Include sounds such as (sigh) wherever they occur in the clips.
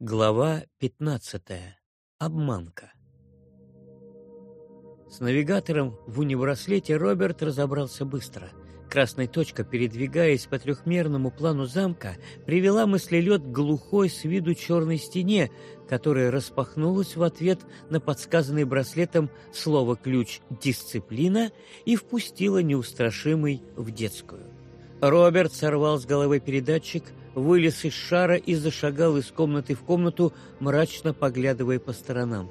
Глава 15. Обманка. С навигатором в унибраслете Роберт разобрался быстро. Красная точка, передвигаясь по трехмерному плану замка, привела мыслелед к глухой с виду черной стене, которая распахнулась в ответ на подсказанный браслетом слово-ключ «дисциплина» и впустила неустрашимый в детскую. Роберт сорвал с головы передатчик, вылез из шара и зашагал из комнаты в комнату, мрачно поглядывая по сторонам.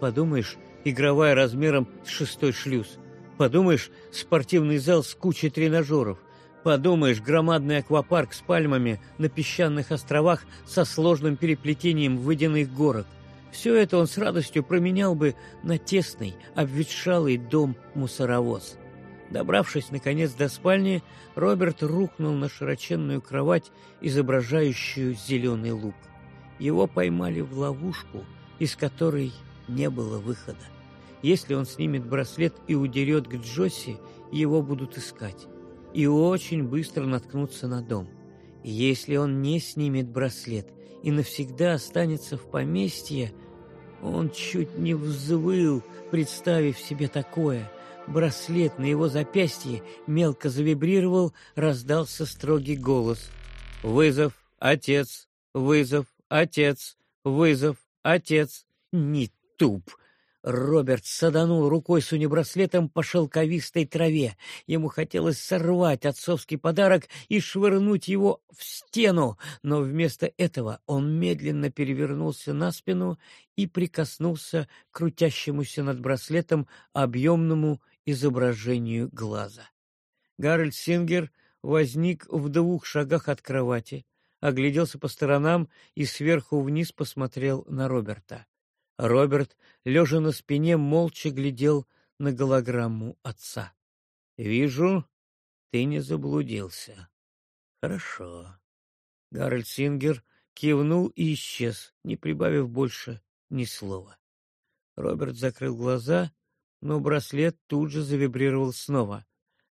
Подумаешь, игровая размером с шестой шлюз. Подумаешь, спортивный зал с кучей тренажеров. Подумаешь, громадный аквапарк с пальмами на песчаных островах со сложным переплетением водяных горок. Все это он с радостью променял бы на тесный, обветшалый дом-мусоровоз. Добравшись, наконец, до спальни, Роберт рухнул на широченную кровать, изображающую зеленый лук. Его поймали в ловушку, из которой не было выхода. Если он снимет браслет и удерет к Джосси, его будут искать. И очень быстро наткнуться на дом. Если он не снимет браслет и навсегда останется в поместье, он чуть не взвыл, представив себе такое — Браслет на его запястье мелко завибрировал, раздался строгий голос. «Вызов, отец! Вызов, отец! Вызов, отец!» «Не туп!» Роберт саданул рукой с унибраслетом по шелковистой траве. Ему хотелось сорвать отцовский подарок и швырнуть его в стену, но вместо этого он медленно перевернулся на спину и прикоснулся к крутящемуся над браслетом объемному изображению глаза. Гарольд Сингер возник в двух шагах от кровати, огляделся по сторонам и сверху вниз посмотрел на Роберта. Роберт, лежа на спине, молча глядел на голограмму отца. — Вижу, ты не заблудился. — Хорошо. Гарольд Сингер кивнул и исчез, не прибавив больше ни слова. Роберт закрыл глаза но браслет тут же завибрировал снова.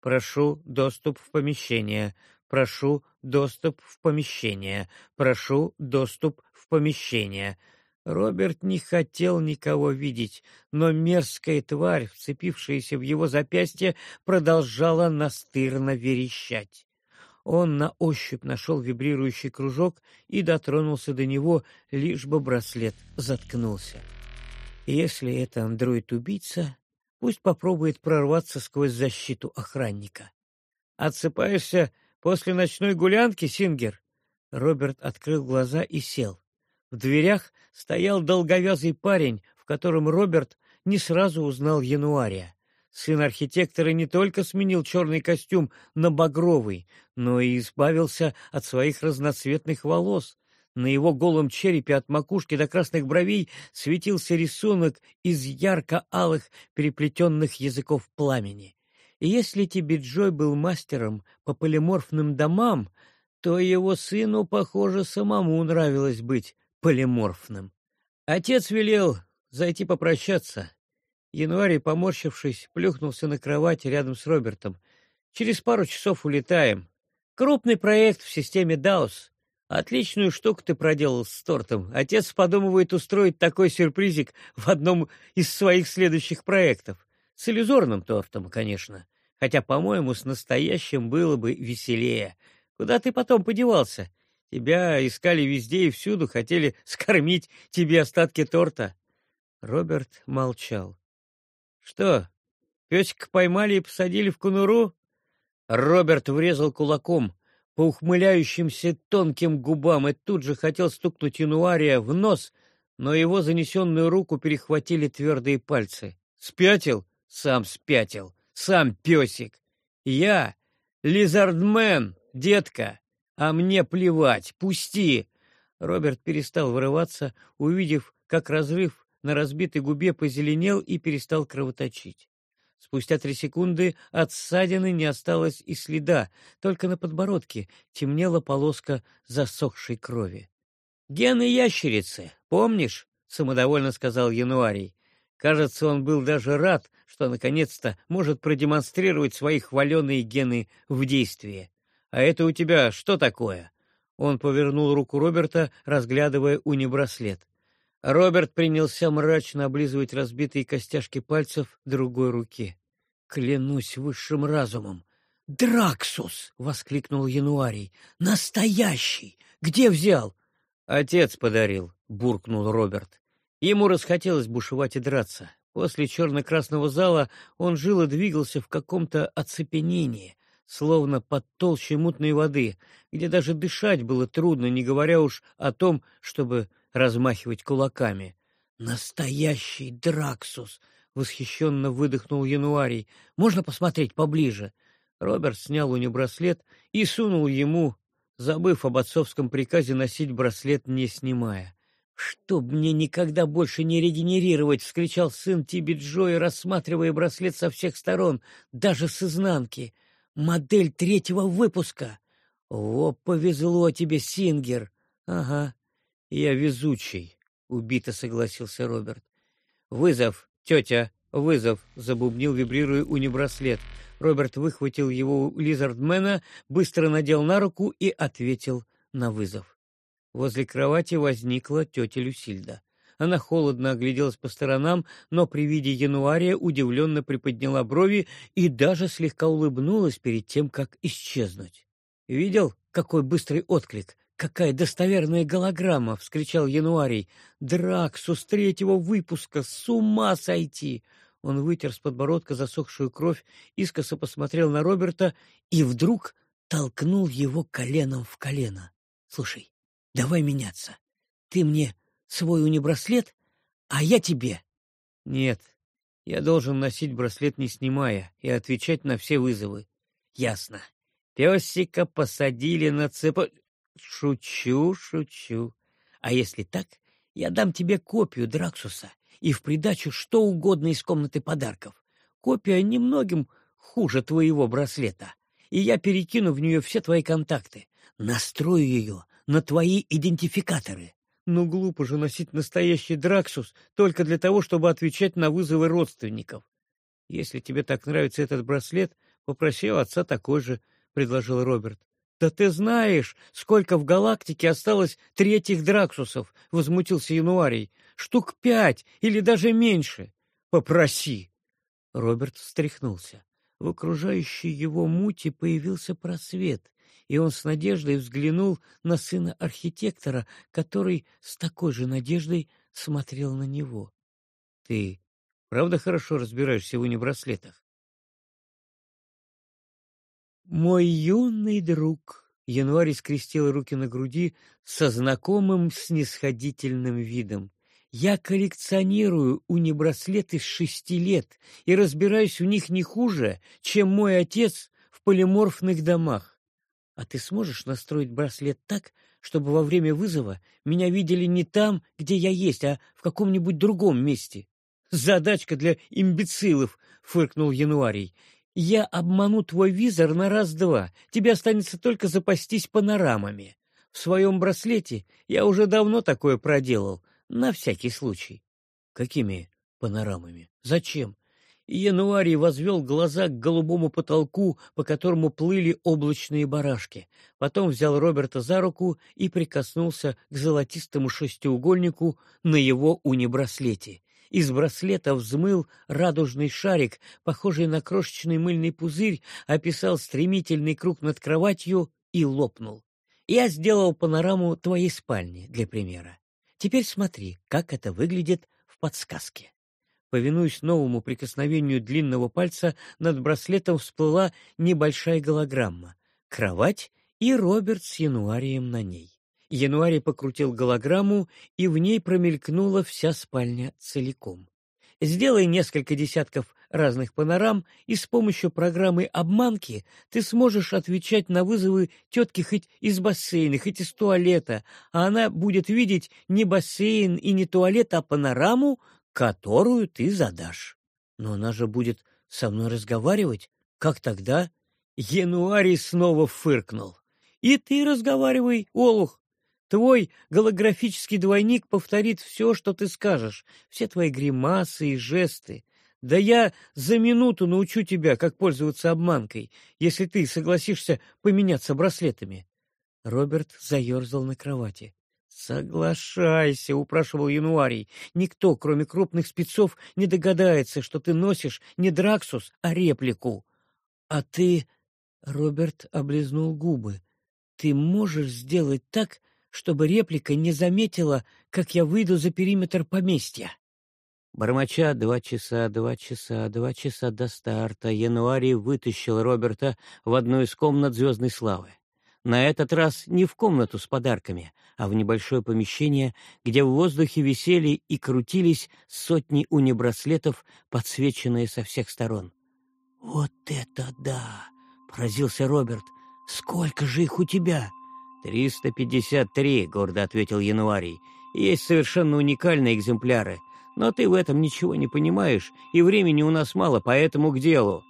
«Прошу доступ в помещение. Прошу доступ в помещение. Прошу доступ в помещение». Роберт не хотел никого видеть, но мерзкая тварь, вцепившаяся в его запястье, продолжала настырно верещать. Он на ощупь нашел вибрирующий кружок и дотронулся до него, лишь бы браслет заткнулся. Если это андроид-убийца, Пусть попробует прорваться сквозь защиту охранника. «Отсыпаешься после ночной гулянки, Сингер?» Роберт открыл глаза и сел. В дверях стоял долговязый парень, в котором Роберт не сразу узнал Януария. Сын архитектора не только сменил черный костюм на багровый, но и избавился от своих разноцветных волос, на его голом черепе от макушки до красных бровей светился рисунок из ярко-алых переплетенных языков пламени. И если тебе Джой был мастером по полиморфным домам, то его сыну, похоже, самому нравилось быть полиморфным. Отец велел зайти попрощаться. Януарий, поморщившись, плюхнулся на кровать рядом с Робертом. «Через пару часов улетаем. Крупный проект в системе Даус. Отличную штуку ты проделал с тортом. Отец подумывает устроить такой сюрпризик в одном из своих следующих проектов. С иллюзорным тортом, конечно. Хотя, по-моему, с настоящим было бы веселее. Куда ты потом подевался? Тебя искали везде и всюду, хотели (laughs) скормить тебе остатки торта. Роберт молчал. Что, песика поймали и посадили в конуру? Роберт врезал кулаком по ухмыляющимся тонким губам и тут же хотел стукнуть Януария в нос, но его занесенную руку перехватили твердые пальцы. «Спятил? Сам спятил. Сам песик. Я лизардмен, детка, а мне плевать. Пусти!» Роберт перестал вырываться, увидев, как разрыв на разбитой губе позеленел и перестал кровоточить. Спустя три секунды от ссадины не осталось и следа, только на подбородке темнела полоска засохшей крови. «Гены ящерицы, помнишь?» — самодовольно сказал Януарий. Кажется, он был даже рад, что наконец-то может продемонстрировать свои хваленые гены в действии. «А это у тебя что такое?» Он повернул руку Роберта, разглядывая уни-браслет. Роберт принялся мрачно облизывать разбитые костяшки пальцев другой руки. «Клянусь высшим разумом!» «Драксус!» — воскликнул Януарий. «Настоящий! Где взял?» «Отец подарил», — буркнул Роберт. Ему расхотелось бушевать и драться. После черно-красного зала он жил и двигался в каком-то оцепенении, словно под толщей мутной воды, где даже дышать было трудно, не говоря уж о том, чтобы размахивать кулаками. «Настоящий Драксус!» — восхищенно выдохнул Януарий. «Можно посмотреть поближе?» Роберт снял у него браслет и сунул ему, забыв об отцовском приказе носить браслет, не снимая. «Чтоб мне никогда больше не регенерировать!» — вскричал сын Тиби Джои, рассматривая браслет со всех сторон, даже с изнанки. «Модель третьего выпуска!» «О, повезло тебе, Сингер!» «Ага, я везучий», — убито согласился Роберт. «Вызов, тетя, вызов!» — забубнил, вибрируя унибраслет. Роберт выхватил его у Лизардмена, быстро надел на руку и ответил на вызов. Возле кровати возникла тетя Люсильда. Она холодно огляделась по сторонам, но при виде януария удивленно приподняла брови и даже слегка улыбнулась перед тем, как исчезнуть. «Видел, какой быстрый отклик? Какая достоверная голограмма!» — вскричал януарий. «Драксус третьего выпуска! С ума сойти!» Он вытер с подбородка засохшую кровь, искоса посмотрел на Роберта и вдруг толкнул его коленом в колено. «Слушай, давай меняться. Ты мне свой унибраслет, а я тебе». «Нет, я должен носить браслет не снимая и отвечать на все вызовы». «Ясно. Песика посадили на цепо...» «Шучу, шучу. А если так, я дам тебе копию Драксуса и в придачу что угодно из комнаты подарков. Копия немногим хуже твоего браслета, и я перекину в нее все твои контакты. Настрою ее на твои идентификаторы. Ну, глупо же носить настоящий Драксус только для того, чтобы отвечать на вызовы родственников. Если тебе так нравится этот браслет, попроси у отца такой же, — предложил Роберт. «Да ты знаешь, сколько в галактике осталось третьих Драксусов!» — возмутился Януарий. «Штук пять или даже меньше. Попроси!» Роберт встряхнулся. В окружающей его мути появился просвет, и он с надеждой взглянул на сына архитектора, который с такой же надеждой смотрел на него. — Ты правда хорошо разбираешься в унибраслетах? «Мой юный друг!» — Январь скрестил руки на груди со знакомым снисходительным видом. «Я коллекционирую унибраслеты с шести лет и разбираюсь в них не хуже, чем мой отец в полиморфных домах. А ты сможешь настроить браслет так, чтобы во время вызова меня видели не там, где я есть, а в каком-нибудь другом месте?» «Задачка для имбецилов!» — фыркнул Януарий. Я обману твой визор на раз-два. Тебе останется только запастись панорамами. В своем браслете я уже давно такое проделал, на всякий случай. Какими панорамами? Зачем? Януарий возвел глаза к голубому потолку, по которому плыли облачные барашки. Потом взял Роберта за руку и прикоснулся к золотистому шестиугольнику на его унибраслете. Из браслета взмыл радужный шарик, похожий на крошечный мыльный пузырь, описал стремительный круг над кроватью и лопнул. Я сделал панораму твоей спальни для примера. Теперь смотри, как это выглядит в подсказке. Повинуясь новому прикосновению длинного пальца, над браслетом всплыла небольшая голограмма. Кровать и Роберт с януарием на ней. Януарий покрутил голограмму, и в ней промелькнула вся спальня целиком. Сделай несколько десятков разных панорам, и с помощью программы обманки ты сможешь отвечать на вызовы тетки хоть из бассейна, хоть из туалета, а она будет видеть не бассейн и не туалет, а панораму, которую ты задашь. Но она же будет со мной разговаривать. Как тогда? Януарий снова фыркнул. И ты разговаривай, Олух. Твой голографический двойник повторит все, что ты скажешь, все твои гримасы и жесты. Да я за минуту научу тебя, как пользоваться обманкой, если ты согласишься поменяться браслетами. Роберт заерзал на кровати. «Соглашайся», — упрашивал Януарий. «Никто, кроме крупных спецов, не догадается, что ты носишь не Драксус, а реплику. А ты...» — Роберт облизнул губы. «Ты можешь сделать так, чтобы реплика не заметила, как я выйду за периметр поместья?» Бормоча два часа, два часа, два часа до старта, Януарий вытащил Роберта в одну из комнат «Звездной славы». На этот раз не в комнату с подарками, а в небольшое помещение, где в воздухе висели и крутились сотни унибраслетов, подсвеченные со всех сторон. «Вот это да!» — поразился Роберт. «Сколько же их у тебя?» «Триста пятьдесят три», — гордо ответил Януарий. «Есть совершенно уникальные экземпляры, но ты в этом ничего не понимаешь, и времени у нас мало, поэтому к делу.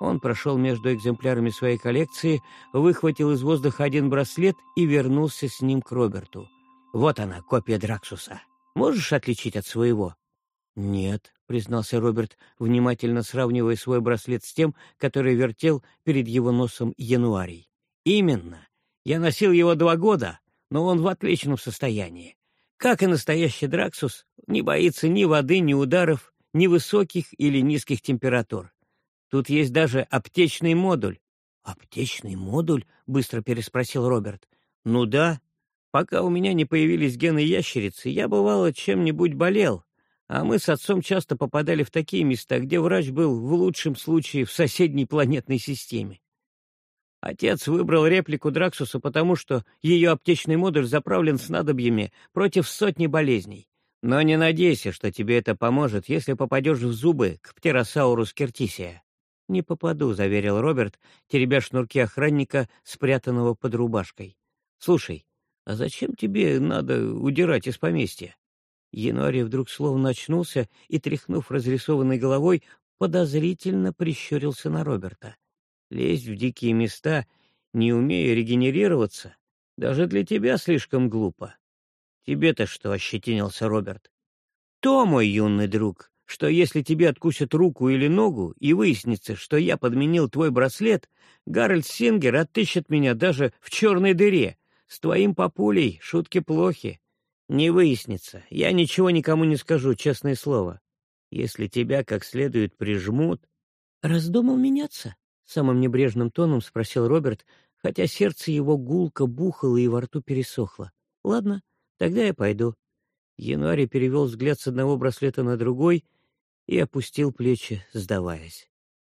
Он прошел между экземплярами своей коллекции, выхватил из воздуха один браслет и вернулся с ним к Роберту. «Вот она, копия Драксуса. Можешь отличить от своего?» «Нет», — признался Роберт, внимательно сравнивая свой браслет с тем, который вертел перед его носом Януарий. «Именно. Я носил его два года, но он в отличном состоянии. Как и настоящий Драксус, не боится ни воды, ни ударов, ни высоких или низких температур. Тут есть даже аптечный модуль». «Аптечный модуль?» — быстро переспросил Роберт. «Ну да. Пока у меня не появились гены ящерицы, я, бывало, чем-нибудь болел, а мы с отцом часто попадали в такие места, где врач был в лучшем случае в соседней планетной системе. Отец выбрал реплику Драксуса, потому что ее аптечный модуль заправлен снадобьями против сотни болезней. Но не надейся, что тебе это поможет, если попадешь в зубы к птеросаурус кертисия. «Не попаду», — заверил Роберт, теребя шнурки охранника, спрятанного под рубашкой. «Слушай, а зачем тебе надо удирать из поместья?» Януарий вдруг словно очнулся и, тряхнув разрисованной головой, подозрительно прищурился на Роберта. «Лезть в дикие места, не умея регенерироваться, даже для тебя слишком глупо». «Тебе-то что?» — ощетинился Роберт. «То, мой юный друг, что если тебе откусят руку или ногу и выяснится, что я подменил твой браслет, Гарольд Сингер отыщет меня даже в черной дыре. С твоим папулей шутки плохи. Не выяснится. Я ничего никому не скажу, честное слово. Если тебя как следует прижмут... Раздумал меняться? Самым небрежным тоном спросил Роберт, хотя сердце его гулко бухало и во рту пересохло. Ладно, тогда я пойду. Януарий перевел взгляд с одного браслета на другой и опустил плечи, сдаваясь.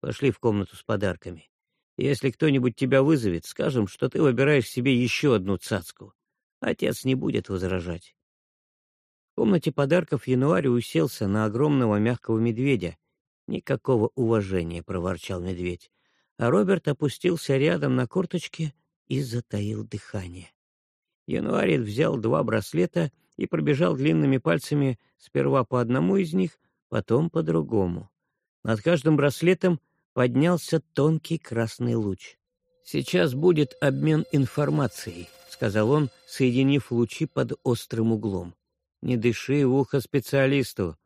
«Пошли в комнату с подарками. Если кто-нибудь тебя вызовет, скажем, что ты выбираешь себе еще одну цацку. Отец не будет возражать». В комнате подарков Януарий уселся на огромного мягкого медведя. «Никакого уважения», — проворчал медведь. А Роберт опустился рядом на корточки и затаил дыхание. Януарий взял два браслета и пробежал длинными пальцами сперва по одному из них, потом по-другому. Над каждым браслетом поднялся тонкий красный луч. «Сейчас будет обмен информацией», — сказал он, соединив лучи под острым углом. «Не дыши в ухо специалисту».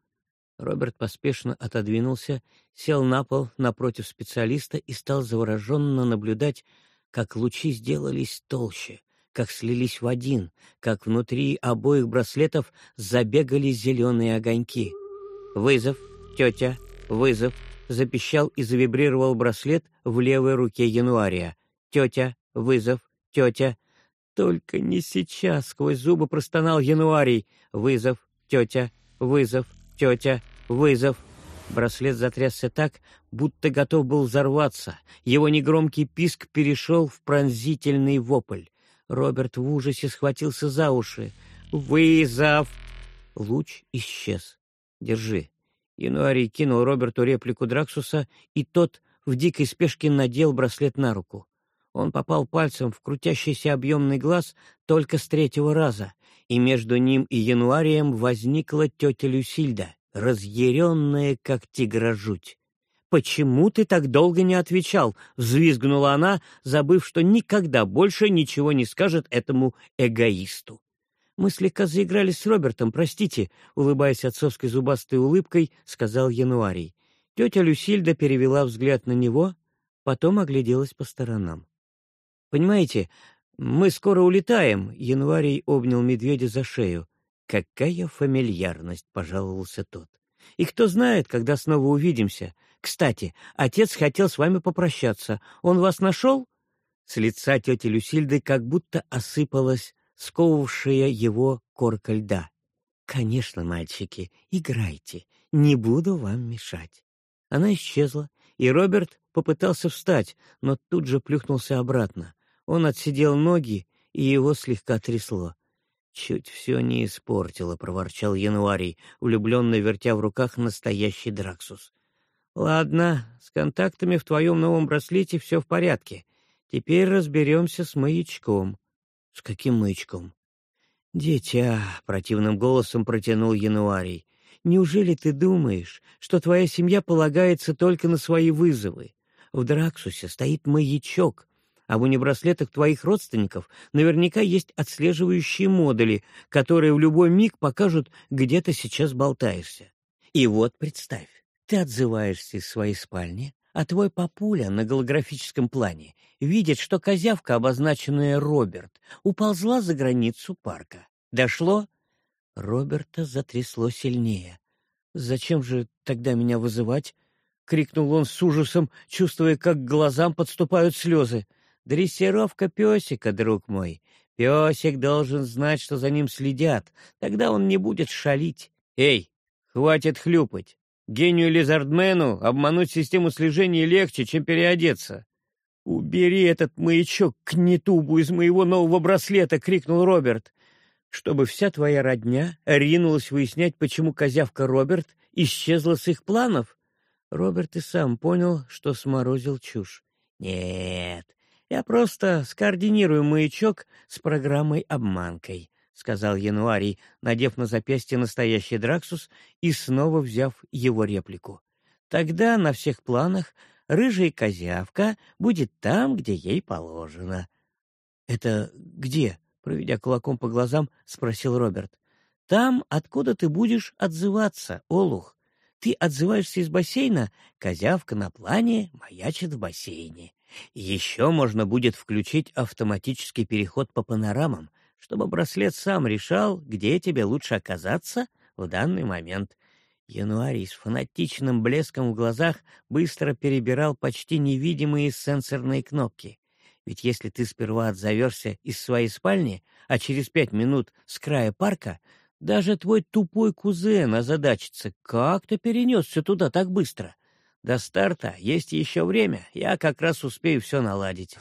Роберт поспешно отодвинулся, сел на пол напротив специалиста и стал завороженно наблюдать, как лучи сделались толще, как слились в один, как внутри обоих браслетов забегали зеленые огоньки. «Вызов, тетя, вызов!» — запищал и завибрировал браслет в левой руке Януария. «Тетя, вызов, тетя!» «Только не сейчас!» — сквозь зубы простонал Януарий. «Вызов, тетя, вызов, тетя, вызов!» Браслет затрясся так, будто готов был взорваться. Его негромкий писк перешел в пронзительный вопль. Роберт в ужасе схватился за уши. «Вызов!» Луч исчез. Держи». Януарий кинул Роберту реплику Драксуса, и тот в дикой спешке надел браслет на руку. Он попал пальцем в крутящийся объемный глаз только с третьего раза, и между ним и Януарием возникла тетя Люсильда, разъяренная, как тигра-жуть. «Почему ты так долго не отвечал?» — взвизгнула она, забыв, что никогда больше ничего не скажет этому эгоисту. «Мы слегка заиграли с Робертом, простите», — улыбаясь отцовской зубастой улыбкой, сказал Януарий. Тетя Люсильда перевела взгляд на него, потом огляделась по сторонам. «Понимаете, Мы скоро улетаем, Январий обнял медведя за шею. Какая фамильярность, пожаловался тот. И кто знает, когда снова увидимся. Кстати, отец хотел с вами попрощаться. Он вас нашел? С лица тети Люсильды как будто осыпалась сковывавшая его корка льда. «Конечно, мальчики, играйте, не буду вам мешать». Она исчезла, и Роберт попытался встать, но тут же плюхнулся обратно. Он отсидел ноги, и его слегка трясло. «Чуть все не испортило», — проворчал Януарий, влюбленно вертя в руках настоящий Драксус. «Ладно, с контактами в твоем новом браслете все в порядке. Теперь разберемся с маячком». «С каким маячком?» «Дитя», — противным голосом протянул Януарий, — «неужели ты думаешь, что твоя семья полагается только на свои вызовы? В Драксусе стоит маячок, а в унибраслетах твоих родственников наверняка есть отслеживающие модули, которые в любой миг покажут, где ты сейчас болтаешься. И вот представь, ты отзываешься из своей спальни, а твой папуля на голографическом плане видит, что козявка, обозначенная Роберт, уползла за границу парка. Дошло? Роберта затрясло сильнее. «Зачем же тогда меня вызывать?» — крикнул он с ужасом, чувствуя, как к глазам подступают слезы. Дрессировка песика, друг мой. Песик должен знать, что за ним следят. Тогда он не будет шалить. Эй, хватит хлюпать. Гению Лизардмену обмануть систему слежения легче, чем переодеться. «Убери этот маячок к нетубу из моего нового браслета!» — крикнул Роберт. «Чтобы вся твоя родня ринулась выяснять, почему козявка Роберт исчезла с их планов?» Роберт и сам понял, что сморозил чушь. «Нет, я просто скоординирую маячок с программой-обманкой», — сказал Януарий, надев на запястье настоящий Драксус и снова взяв его реплику. «Тогда на всех планах рыжая козявка будет там, где ей положено». «Это где?» — проведя кулаком по глазам, спросил Роберт. «Там, откуда ты будешь отзываться, Олух. Ты отзываешься из бассейна, козявка на плане маячит в бассейне. Еще можно будет включить автоматический переход по панорамам, чтобы браслет сам решал, где тебе лучше оказаться в данный момент. Януарий с фанатичным блеском в глазах быстро перебирал почти невидимые сенсорные кнопки. Ведь если ты сперва отзовешься из своей спальни, а через пять минут с края парка, даже твой тупой кузен озадачится, как ты перенесся туда так быстро. До старта есть еще время, я как раз успею все наладить.